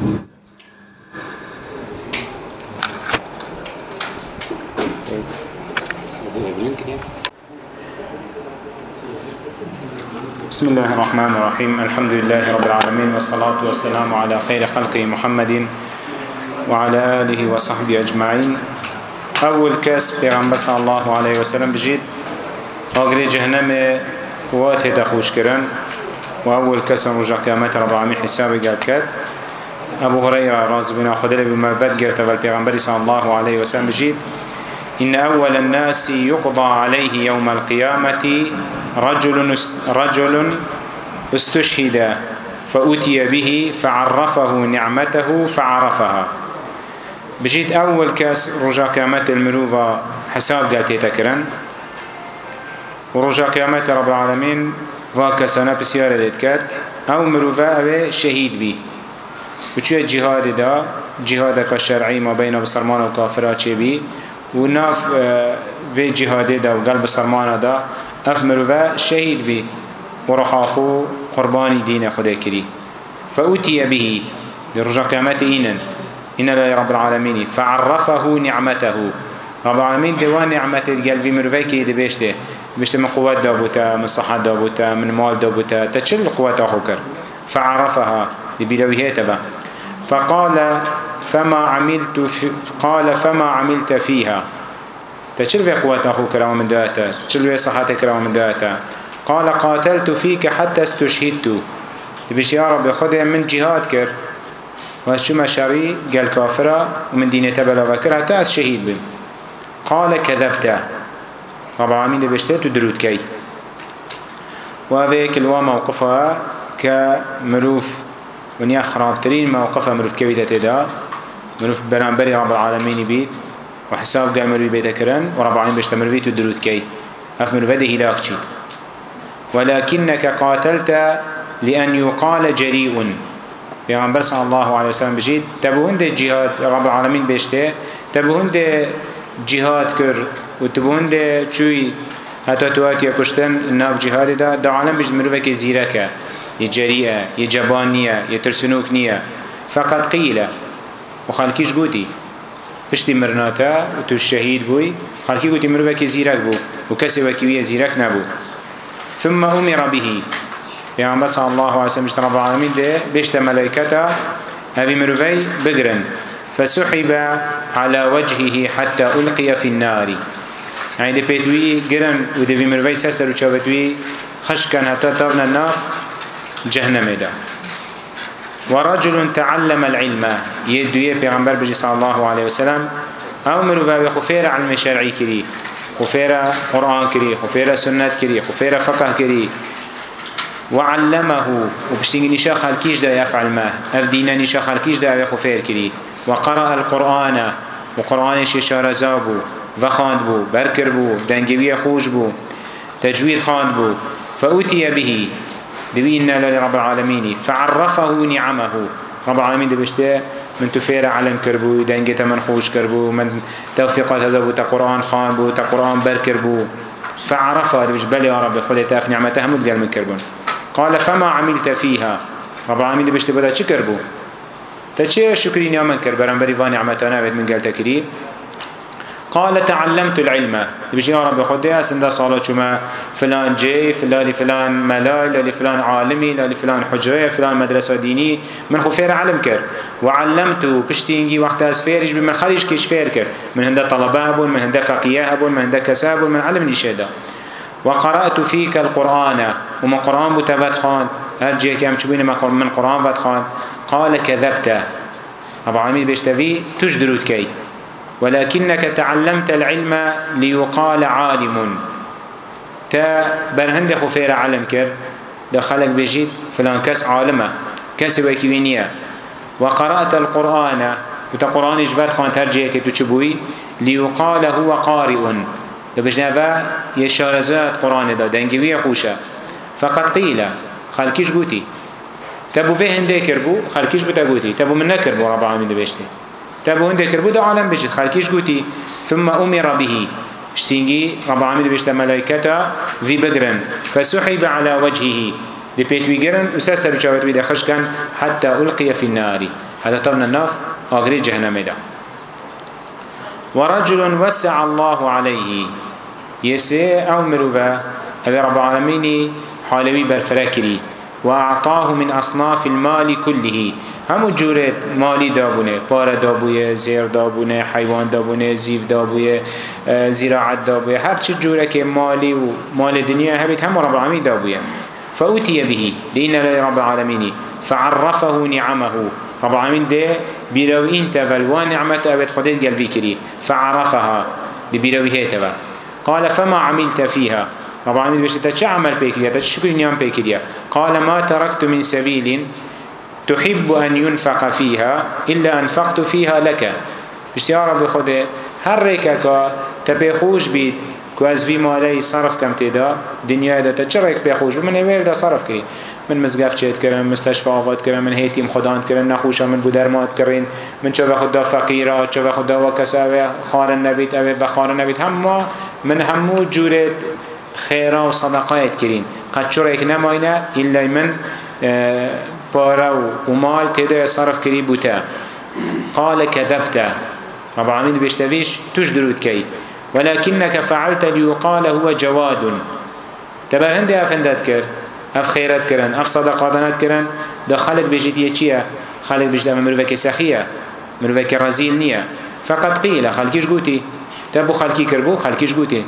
بسم الله الرحمن الرحيم الحمد لله رب العالمين والصلاة والسلام على خير خلقه محمد وعلى آله وصحبه أجمعين أول كاس بيغمبر صلى الله عليه وسلم بجيد أغري جهنم واتي تخوش كرن وأول كاس رجع كامات ربعامي حسابي قال كات أبو هريرة راضي بنا خدل بما بدقر تبال پیغمبر صلى الله عليه وسلم بجيب إن أول الناس يقضى عليه يوم القيامة رجل رجل استشهد فأتي به فعرفه نعمته فعرفها بجيت أول كاس رجا قيامة المروفة حساب قالت تكرن ورجا قيامة رب العالمين واكسنا بسيارة ديتكات أو مروفة شهيد بيه وچوه جهاد دا جهاد که شرعی ما بین بسرمان و کافرات چه بی و ناف وی جهاد دا و قلب بسرمان دا اف مروفه شهید بی و رحاخو قربانی دین خدا کری فأوتي به لرجع قيامته إنن إن لا رب العالمين فعرفه نعمته رب العالمين دوان نعمته قال في مرفيكي دي بيشته بيشته من قوات دابوتا من صحة دابوتا من مال دابوتا تتشل قوات أخوكر فعرفها لبيلوهيتها فقال فما عملت في قال فما عملت فيها تشل في قوته كرام من داتا تشل في صحته كرام من داتا قال قاتلت فيك حتى استشهدت تبش يا رب خذ من جهاد كر وشو مشاري قال كافرة ومن دينة بلا وكر حتى الشهيد بن قال كذبت طبعا مين دبشتت ودرود كي وهذا كلوا موقفها كمروف ونیا خراکترین موقف مروفکەوی دەتێدا مروف بەرامبەری ڕب العالمینی بیت و حساب گای مروی بێتەکردن و ڕبعین بشتە مروی تو درودکەی ئەف مروفەدە هیلاک چیت ولكنك قاتلت لأن يقال جريء پیغمبر صلی الله علیه وسلم بجید تبوند جهاد رب العالمین بشته تبوند جهاد کر و تبوند چوی حتی توات یا کشتن ناف جهاد دا دا عالم بجد مروفه که زیره که يجريئة يجبانية يترسنوك نية فقط قيلة وخالكيش قوتي اشتي مرناتا وتو الشهيد بوي خالكي قوتي مروكي زيرك بو وكسي وكيوية زيرك نبو ثم أمر به يعني بس الله عليه وسلم رب العالمين ده بيشت ملائكته هذه مروكي بقرن فسحب على وجهه حتى ألقي في النار يعني ده بيتوي قرن وده بمروكي سرسر وشافتوي خشكن حتى طرنا النار جهنمدا ورجل تعلم العلم يدوية پیغمبر بجي صلى الله عليه وسلم او مروفاوي خفير علم شرعي كري خفير قرآن كري خفير سنت كري خفير فقه كري وعلمه وبشتنگ نشا خلقيش دا يفعل ما افدينا نشا خلقيش دا اوي خفير كري وقرأ القرآن وقرآن ششار زابو وخاند بو بركر بو دنگوية خوش بو تجويد خاند بو فأتي به دوي إنا لرب العالمين فعرفه نعمه رب العالمين دبشته من تفير علن كربو دنجت من خوش كربو من توفيقات هذا بو تقرآن خان بو تقرآن بر كربو فعرفه دبش بل يا رب خلي تاف نعمته هم تقل من كربون قال فما عملت فيها رب العالمين دبشته بدا چه كربو تشي شكرين يا من كربران بريفان نعمتنا بيت من قال تكريم قال تعلمت العلم بيجي يا رب خدي اسنده صاله شما فلان جي فلان فلان ملال لفلان عالمي لفلان حجره فلان مدرسه ديني من خفير علم كر وعلمت بشتينجي وقت اسفيرج بمن خارج كيش فير من هند طلبه من هند فقيه من هند كساب من علم نشاده وقرأت فيك القرآن ومن قرآن بتفت خان هرجي كم شبين من قرآن فتخان قال كذبت أبو عميد بيشتفي تجدروا كي ولكنك تعلمت العلم ليقال عالم تا برهند خفير علم كر دخلك بجيت فلان كس عالمه كس وكينيه وقرأت القرآن وتقرآن جبات خان ترجيه كتو چبوي ليقال هو قارئ دبجنبا يشارزات قرآن دا دنگوية خوشة فقد قيل خلقش قوتي تبو في هنده كربو خلقش بتقوتي تبو من نكربو رب العالمين دبشتي تابو هنده کربو ده عالم بجد خلقیش گوتی ثم امر به شتینگی رب العالمین بشت ملائکتا وی بگرن فسحب على وجهه دی پیت وی گرن اسا سر چاوت وی دخش کن حتى القي في النار هذا طبنا الناف آگری جهنم ده ورجل وسع الله عليه يسي او مروفا هذا رب العالمين حالوي برفركري وأعطاه من أصناف المال كله همو جوره مالی دابونه پاره دابویه زیر دابونه حیوان دابونه زیف دابویه زراعت دابویه هر چه جوره که مالی و مال دنیا هبید هم رب العالمین دابویه فأوتي به لين رب العالمين فعرفه نعمه رب العالمين ده بيروين تفلوان نعمته أبد خديت قال فيكري فعرفها دي بيرويه تبا قال فما عملت فيها رب العالمين بيشتا چه عمل بيكريا تا شكر نعم بيكريا قال ما تركت من سبيل تحب أن ينفق فيها إلا أنفقت فيها لك بشتي يا رب خده هر ريكاكا تبي خوش بيت كواز في مالي صرف كم تدا دنيا دا تجريك بي خوش ومن اوير دا صرف كري من مزقف جيت كرم مستشفى آفات كرم من هيتيم خدان كرم نخوشا من بودرمات كرين من چوه خدا فقيرا چوه خدا وكس اوه خارن نبيت اوه وخارن نبيت هما من همو جورت خيرا وصدقات كرين قد شريك نماينا إلا من آه پارو و مال تیده صرف کری بوتا قال كذبت رب العالمين بيشتفيش تجدرود كي ولكنك فعلت ليقال هو جواد تبر هندي افندات كر اف خيرات كرن اف صدقاتنات كرن ده خلق بيجيت يچيه خلق بيجيت مروفك سخيه مروفك رزيل نيه فقد قيل خلقيش قوتي تبو خلقي كربو خلقيش قوتي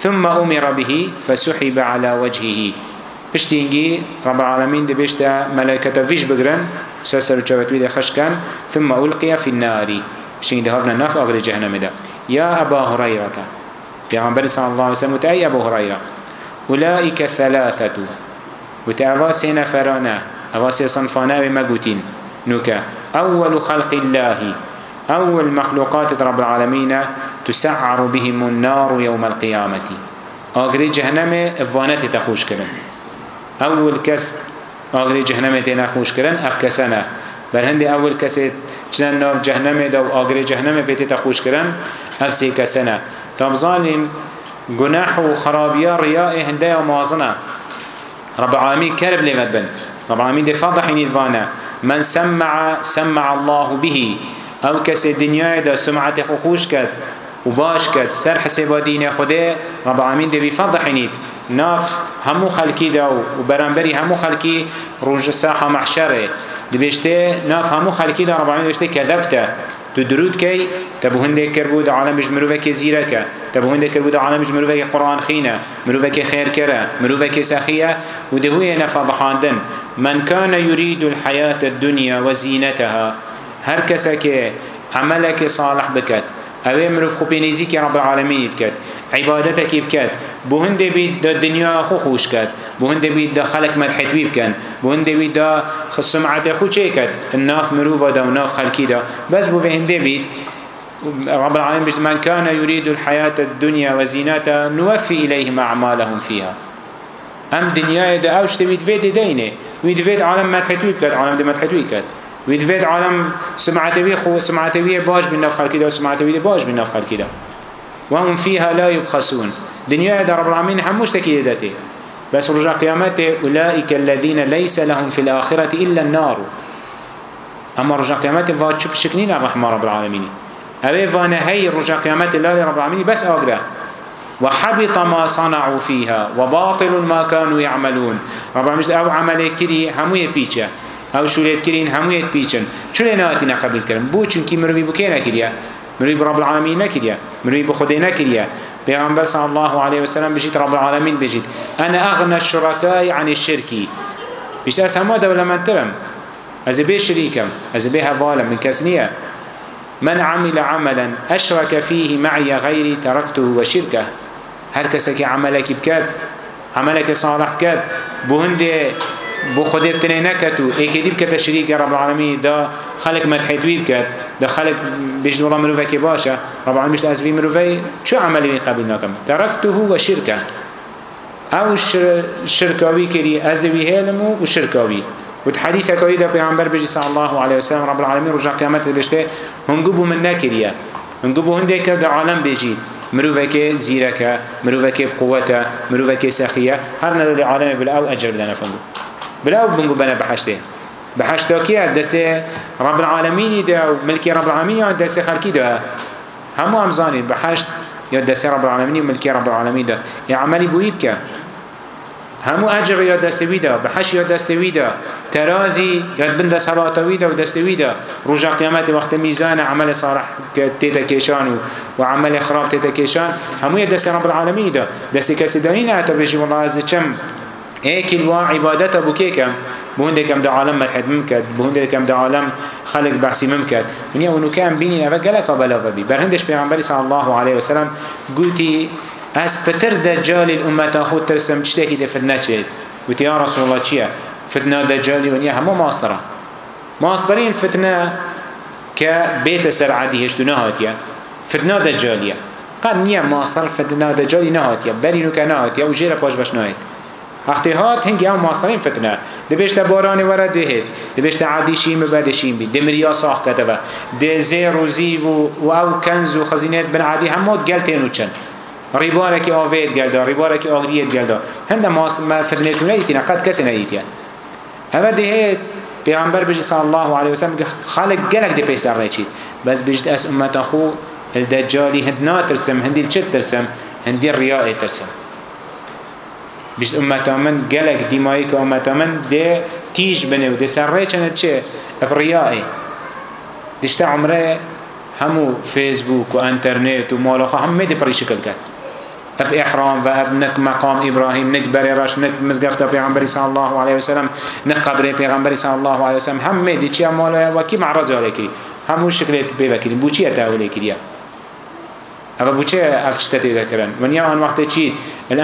ثم أمر به فسحب على وجهه پشتینگی رب العالمین دبیشتا ملائکتا ویش بگرن سسر چوتوی ده خشکن ثم ألقي في النار پشتینگی ده هفنا نف آگر جهنم ده يا أبا هريرة پیغمبر صلی الله علیه وسلم وتأي أبو هريرة أولئك ثلاثة وتأواس نفرانا أواس صنفانا بمقوتين نوكا أول خلق الله أول مخلوقات رب العالمين تسعر بهم النار يوم القيامة أجري جهنم إفوانتي تخوش كلمة اول کس آگری جهنم تینا خوش کرن اف کسانه بر هندی اول کسی چنان ناف جهنم دا و آگری جهنم بیتی تا خوش کرن اف سی کسانه تابزانین گناح و خرابیا ریاء هنده و موازنه رب العالمين كرب لمد بن رب العالمين دي فضح نيدفانا من سمع سمع الله به او كس الدنيا دا سمعت خوش كد وباش كد سر حسابات دين خده رب العالمين دي بفضح نيد ناف همو خلکی دا و برانبری همو خلکی روز ساحه محشره دبشته ناف همو خلکی دا ربعین دبشته کذبته تو درود کی تبو هنده کر بود عالم مروه که زیره که تبو هنده کر بود عالم مروه که قرآن خینه مروه که خیر کره مروه که سخیه و دهوی نفضحاندن من كان يريد الحياة الدنيا وزينتها هر کسا که عملك صالح بکد اوه مروف خوبی نیزی که رب العالمین بکد عبادتك بکد بو هنده بید دا دنیا خو خوش کد بو هنده بید دا خلق مدحت بی بکن بو هنده بید دا سمعت خو چه کد الناف مروفا دا و ناف خلقی دا بس بو هنده بید رب العالمين بجد من كان يريد الحياة الدنيا وزينتها نوفي إليهم أعمالهم فيها أم دنيا دا أوش تبيد فيد دينه ويد فيد عالم مدحتوي بكت عالم دا مدحتوي بكت ويد فيد عالم سمعتوي خو سمعتوي باش من نفخل كده وسمعتوي باش من نفخل كده وهم فيها لا يبخسون دنيا در رب العالمين هموش تكي داتي بس رجع قيامته أولئك الذين ليس لهم في الآخرة إلا النار أما رجع قيامته فاتشب شكنين الرحمة رب العالمين أبي فانهي رجع قيامته لا رب العالمين بس أقدر وحبط ما صنعوا فيها وباطل ما كانوا يعملون رب العالمين أو عمل كري هموية بيتشا أو شوليت كرين هموية بيتشن شو لناتنا قبل كرم بو چونكي مروي بكينا كريا مروي برب العالمين نكريا مروی بخودی نکریه پیغمبر صلی الله علیه و سلم بجید رب العالمین بجید انا اغنى الشركاء عن الشرك بیشتر از همه دولمنترم از بی شریکم از بی حوالم من کس نیه من عمل عملا اشرك فيه معي غيري تركته وشركه هر کسی که عملکی بکرد عملك صالح بكات بوهندي بو خدي بتنينكتو ايكيدي بكات شريك رب العالمين دا خلق مدحيتوي بكات ده خلق بيجد والله مروفة كي باشا رب العالمين بيجد أزفي مروفة شو عملي قبل ناكم تركته وشركة او شركاوي كري أزوي هلمو وشركاوي والحديث كوي ده بيعنبر بيجي صلى الله عليه وسلم رب العالمين رجع قيامته بيجده هنقبو من ناكريا هنقبو هنده كرد عالم بيجي مروفك زيرك مروفك بقوته مروفك سخية هرنا للعالم بالأو أجر لنا فنقو بالأو بنقو بنا بحشته بحشتاكيه دسي رب العالمين دا ملكي رب العالمين دسي خلقي دا همو امزاني بحشت يا دسي رب العالمين وملكي رب العالمين دا يا عملي بويبك همو اجر يا دستوي دا بحش يا دستوي دا ترازي يا بند صلاتوي دا ودستوي دا رجع قيامات وقت ميزان عمل صالح تتكيشان وعمل خراب تتكيشان همو يا دسي رب العالمين دا دسي كسدين اتبجي والله عز وجل هيك الوا عبادته بكيكم بوندێکم داعاالم مەرحد مکرد بوندێکم داعاالم خەلک باسی من کرد منە ونوکەم بینی ئەە گەلەکە بەلەڤبی بەرهندش پێغمبەری سا الله عليه وسلم گوتی ئەس پتر دەجالی ئومەتا خۆ ترسم شتێکی دەفت نەچێت وتی یا رسول الله چییە فتنا دەجالی ونیە هەموو ماسترە ماسترین فتنە کە بێتە سەر عادی هێشت و نەهاتیە فتنا دەجالیە قەت نییە ماستر فتنا دەجالی نەهاتیە بەرین وکە نەهاتیە و ژێرە پاش بەش نایێت وقتی هات هنگی هم ماسترین فتنه ده بشته بارانی وره دهید ده بشته عادی شیم و بده شیم بید ده مریا ساخ کده و ده زیر و زیو و او کنز و خزینیت بن عادی همات گل تینو چند ریباره که آوید گل دار ریباره که آگریت گل دار هنده ما فتنیتونه ایتینا قد کسی نه ایتینا همه دهید پیغمبر بجی صلی الله علیه وسلم خالق گلک ده پیسر ریچید بس بجد از امت خو الدجالی هند ناترسم هندی چه ترسم هندی ریاه ترسم بشت امتا من گلک دیمایی که امتا من ده تیج بنه و ده سر ری چند چه ابریائی دشتا عمره همو فیسبوک و انترنت و مالاخا همه ده پری شکل کرد اب احرام و اب نک مقام ابراهیم نک بری رش نک مزگفت پیغمبری صلی الله علیه وسلم نک قبر پیغمبری صلی الله علیه وسلم همه دی چی مالای وکی معرض علیه کری همون شکلت بیوکری بو چی تاولی کریه ئەوە بچێ ئەف شتە تێ دەکردن ونیا هەن وقتی چیت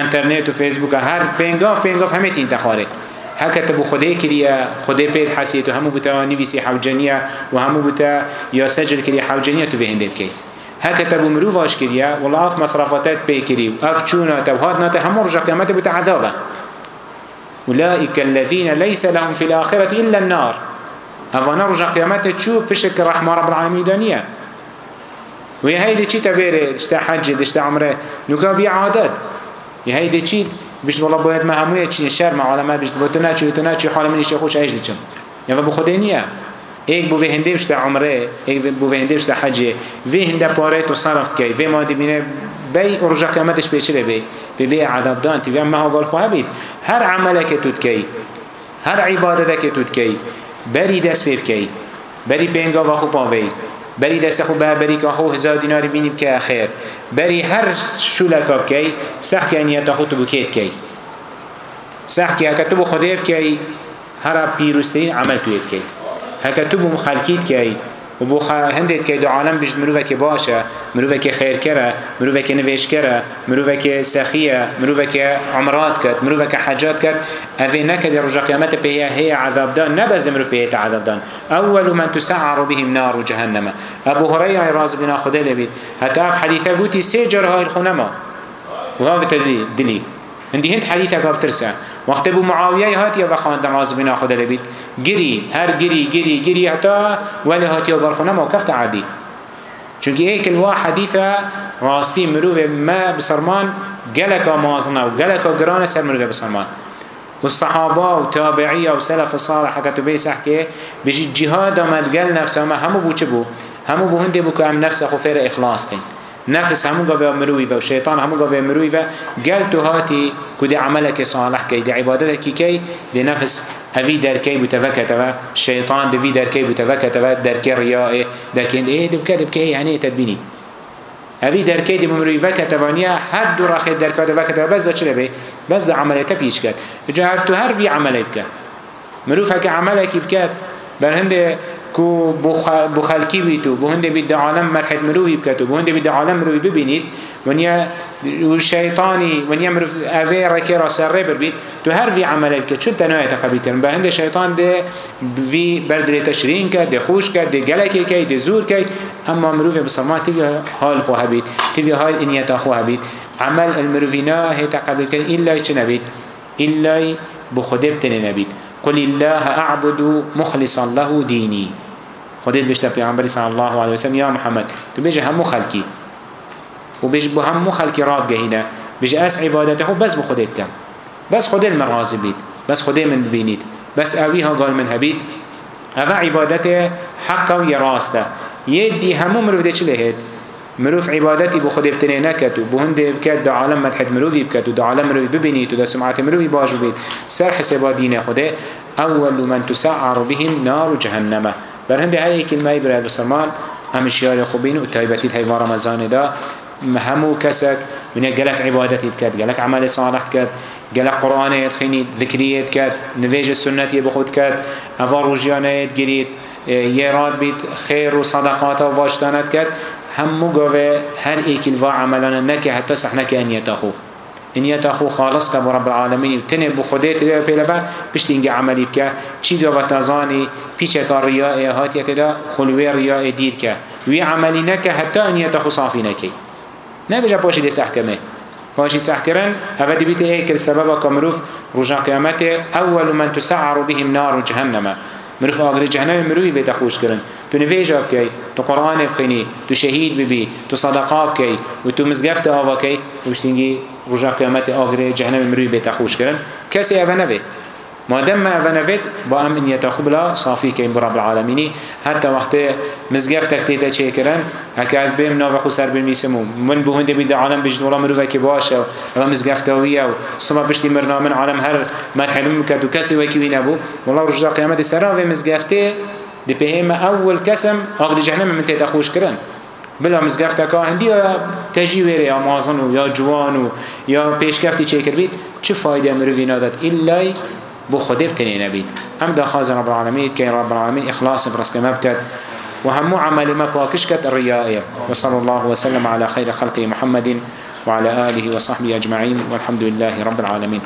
ئەتەرنێت و فیسبوک هەر پێنگاف پێنگاف هەمێت این تەخوارێت هەکەتە بۆ خودێ کردە خودێ پێت حەسیێت و هەموو بتەوە نویسی حوجەنیە و هەموو بتە یا سەجل کردی حوجەنیە تو بهێندێ بکەیت هەکەتە بۆ مرۆڤ واش کردە وڵا ئەف مەصرافەتەت پێکردی و ئەف چوونەتە هات ناتە هەموو ڕژە قیامەتە بتە عذابە أولئك الذين ليس لهم في الآخرة إلا النار أفنا رجع قيامته شو بشك رحمة رب العالمين دانية وی هیدی چی تبیره دشتا حج دشتا عمره نوکا بی عادت یه هیدی چی بشت والا باید ما همویه چی شرم عالمه بشت بوتنا چی بوتنا چی حال منی شیخوش عیش دیچم یا بو خودی نیه ایک بو وهنده بشت عمره ایک بو وهنده بشت حجه وهنده پاره تو صرف کی و ما دی بینه بی ارجا قیامتش پیچه بی بی بی عذاب دان تی ما هو گل خواه بید هر عمله که تو کی هر عبادته که تو کی بری دست بکی بری پنگا و خوب آوید بری دستخو به بری که خو هزار دینار بینیم که آخر بری هر شولکاب کی سخ که نیت خود بکیت کی سخ که هک تو بخدا بکی هر پیروسترین عمل تویت کی هک تو بمخالکیت کی و بو هندێت کە دوعاالم بژ مرۆڤێکی باشە مرۆڤێکی خێرکەرە مرۆڤێکی نوێشکەرە مرۆڤێکی سەخیە مرۆڤێکی عمرات کرد مرۆڤێکە حەجات کرد ئەێ نەکە دە ڕژە قیامەتە پێەیە هەیە عذابدان نەبەز مرۆڤ پێێتە عذابدان ئەول من تسعر بهم نار جهنم ابو هريره راز بنا خدای لبید حتی اف حدیثه گوتی سه جرهای خونما و ها دلی هندی هند حدیثه قابترسه وقت ابو معاويه هات يا بخوان دماز بنا خدا لبيت جري هر جري جري جري حتى ولا هات يا برخنا موقف عادي چونکی ایک الوا حدیثه راستی مروه ما بسرمان گلکا مازنه و گلکا گرانه سر مروه بسرمان و صحابه و تابعیه و سلف صالح حکتو بیسح که بجی جهاد آمد گل نفسه همه همو بو چه بو همو بو هنده بو که هم نفسه خو فیر اخلاص کن نفس همو قوة مروي و شيطان همو قوة مروي و قال تهاتي كده عملك صالح كي دي عبادتك كي دي نفس هفي دركي بتفكت و شيطان دي في دركي بتفكت و دركي رياء دركي ايه دبكي دبكي يعني تدبيني هفي دركي دي مروي فكت وانيا هر دو راخي دركي دفكت و بس دا چلا بي بس دا عملتا بيش كت جهر تو هر في عملي بكت مروفك عملك بكت بر هنده کو بو خلکی بیت و بو هنده بید عالم مرحت مروی بکت و بو هنده بید عالم مروی ببینید ونیا شیطانی ونیا مروف اوی رکی را سر ری ببید تو هر وی عمل که چون تنوی تقبیل کرن به هنده شیطان ده وی بردری تشرین کرد ده خوش کرد ده گلکی که ده زور که اما مروف بسما تیوی حال خواه بید تیوی حال انیتا خواه بید عمل المروفینا هی تقبیل کرن ایلای چه نبید ایلای بخوده بتنه نبید قل الله أعبد مخلصا له ديني خديت بيشتا پیغمبر صلى الله عليه وسلم يا محمد تو بيجي همو خلقي وبيج بو همو خلقي راب جهنا بيجي أس عبادته بس بخديت كم بس خدي المراضي بيت بس خدي من بينيت بس أويها قال من هبيت أفا عبادته حقا ويراسته يدي همو مروده چه لهد مروف عبادتی بو خودی بتنه نکد و بو هنده بکد دا عالم مدحد مروفی بکد و دا عالم مروفی ببینید و دا سمعت مروفی باش ببید سر حسابا دین خوده اول من تسعر بهم نار جهنم بر هنده هر یک کلمه برای بسرمان همشیار خوبین و تایبتی حیوان رمضان دا همو کسک من گلک عبادتی کرد گلک عمل صالح کرد گلک قرآنیت خینید ذکریت کرد نویج سنتی بخود کرد اوار روجیانیت گرید یه راد بید خیر و صدقات و واشتانت کرد همو قوه هر ايكي الفا عملنا نكي حتى سحنكي ان يتاخو ان يتاخو خالص كب رب العالمين تنه بخوديت ده بيلفا بشتينج عملي بك چي قوه تزاني بيچه كار رياء هاتي كده خلوي رياء دير كه وي عملي نكي حتى ان يتاخو صافي نكي نبجا باشي دي سحكمه باشي سحكرن هذا دي بيت ايكل سبب كمروف رجا قيامته اول من تسعر بهم نار جهنم مرخ آگر جهنم مروی بیت خوش کردن تو نویج بکی تو قرآن بخینی تو شهید ببی تو صدقات کی و تو مزگفت آوا کی و بشتینگی رجا قیامت آگر جهنم مروی بیت خوش کردن کسی اوه نبید ما دام ما فنفيت با امن يتخبلا صافي كين برب العالمين حتى وقت مزقف تكتيتا تشيكرن هكا از بهم نوفا خسر بنويسمو من بو هند بيد عالم بجن ولا مروفا كي باشا ولا مزقف تاويا وصما بشتي مرنا من عالم هر مرحله مكدو كسي وكي وين ابو والله رجع قيامه سرا في مزقفتي دي بهم اول كسم اغلي جهنم من تتخوش كرن بلا مزگفت که هندی تجی ویره یا مازن و یا جوان و یا پیشگفتی چه کر بید چه فایده مروی نادد ایلای بو خودی بکنی نبید هم دخواز رب العالمین که رب العالمین اخلاص برس که مبکت و همو عمل ما پاکش کت الريائه وصلى الله وسلم على خير خلقه محمد وعلى آله وصحبه أجمعين والحمد لله رب العالمين